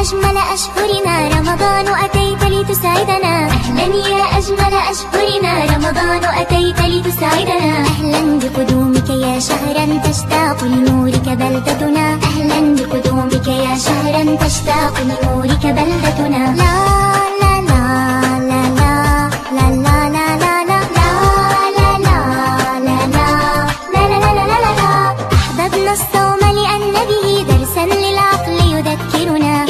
أجمل أشهرنا رمضان أتيت لتسعدنا أهلا يا أجمل أشهرنا رمضان أتيت لتسعدنا أهلا بقدومك يا شهرا تشتاق لنورك بلدتنا أهلا بقدومك يا شهرا تشتاق لنورك بلدتنا لا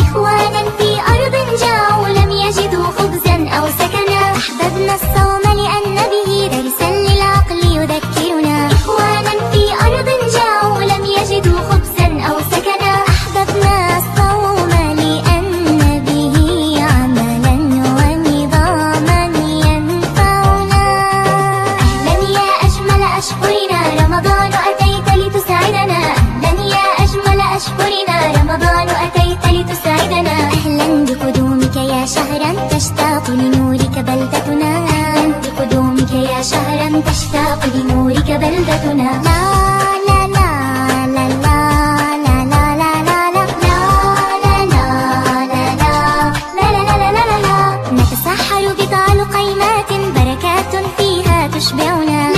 إخوانا في أرض جاءوا لم يجدوا خبزا أو سكنا. أحببنا الصوم لأن به درسا للعقل يذكرنا. إخوانا في أرض جاءوا لم يجدوا خبزا أو سكنا. أحببنا الصوم لأن به عملا ونظاما ينفعنا. أهلا يا أجمل أشهرنا رمضان أتيت لتسعدنا. أهلا يا أجمل أشهرنا لنورك بلدتنا أنت قدومك يا شهرا تشتاق لنورك بلدتنا لا نتسحر بطعل تشبعنا